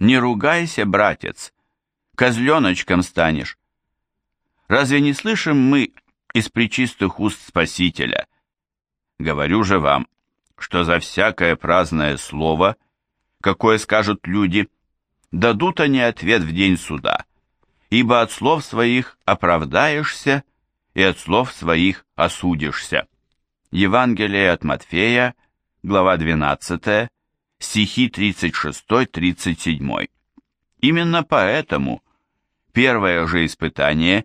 Не ругайся, братец, козленочком станешь. Разве не слышим мы из причистых уст Спасителя? Говорю же вам, что за всякое праздное слово, какое скажут люди, дадут они ответ в день суда, ибо от слов своих оправдаешься и от слов своих осудишься. Евангелие от Матфея, глава 12, стихи 36-37. Именно поэтому первое же испытание,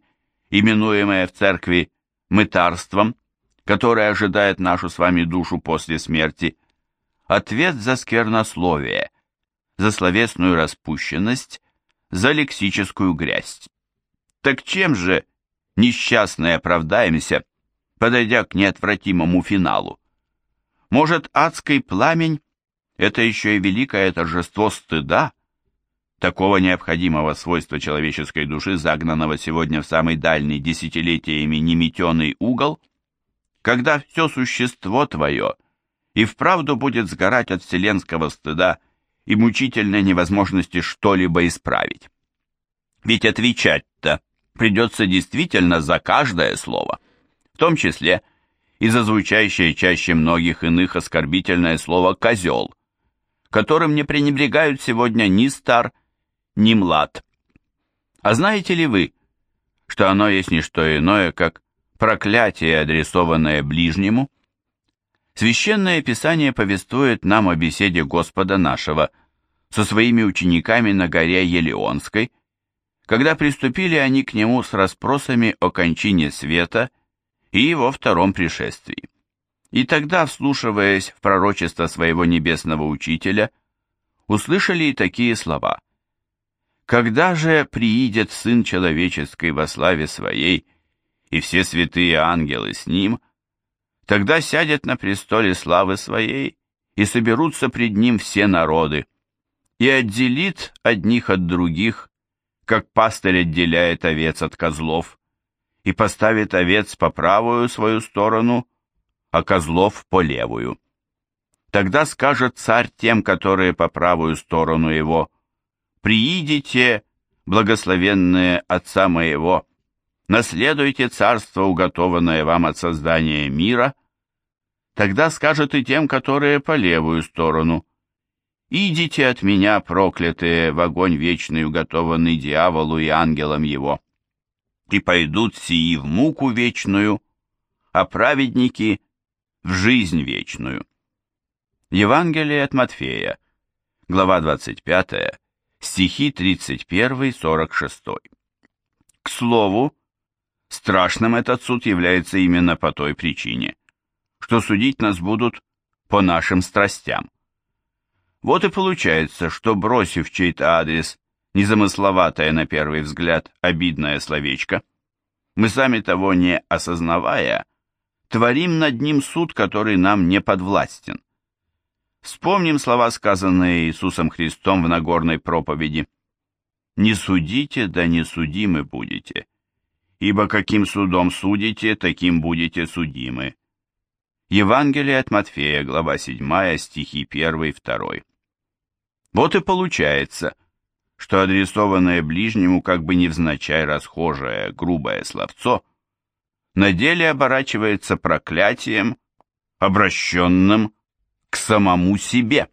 именуемое в церкви мытарством, которое ожидает нашу с вами душу после смерти, ответ за сквернословие, за словесную распущенность, за лексическую грязь. Так чем же, несчастные, оправдаемся, подойдя к неотвратимому финалу? Может, адский пламень – это еще и великое торжество стыда, такого необходимого свойства человеческой души, загнанного сегодня в самый дальний десятилетиями неметеный угол, когда все существо твое и вправду будет сгорать от вселенского стыда и мучительной невозможности что-либо исправить. Ведь отвечать-то придется действительно за каждое слово, в том числе и за звучащее чаще многих иных оскорбительное слово «козел», которым не пренебрегают сегодня ни стар, ни млад. А знаете ли вы, что оно есть не что иное, как проклятие, адресованное ближнему? Священное Писание повествует нам о беседе Господа нашего со своими учениками на горе Елеонской, когда приступили они к нему с расспросами о кончине света и его втором пришествии. И тогда, вслушиваясь в пророчество своего небесного учителя, услышали и такие слова. «Когда же приидет Сын Человеческий во славе Своей, и все святые ангелы с Ним, Тогда сядет на престоле славы своей, и соберутся пред ним все народы, и отделит одних от других, как пастырь отделяет овец от козлов, и поставит овец по правую свою сторону, а козлов по левую. Тогда скажет царь тем, которые по правую сторону его, «Приидите, благословенные Отца моего, наследуйте царство, уготованное вам от создания мира, тогда скажет и тем, которые по левую сторону, «Идите от меня, проклятые, в огонь вечный, уготованный дьяволу и ангелам его». И пойдут сии в муку вечную, а праведники — в жизнь вечную. Евангелие от Матфея, глава 25, стихи 31-46. К слову, Страшным этот суд является именно по той причине, что судить нас будут по нашим страстям. Вот и получается, что бросив чей-то адрес незамысловатое на первый взгляд обидное словечко, мы сами того не осознавая, творим над ним суд, который нам не подвластен. Вспомним слова, сказанные Иисусом Христом в Нагорной проповеди. «Не судите, да не судимы будете, ибо каким судом судите, таким будете судимы». Евангелие от Матфея, глава 7, стихи 1 2. Вот и получается, что адресованное ближнему как бы невзначай расхожее грубое словцо на деле оборачивается проклятием, обращенным к самому себе.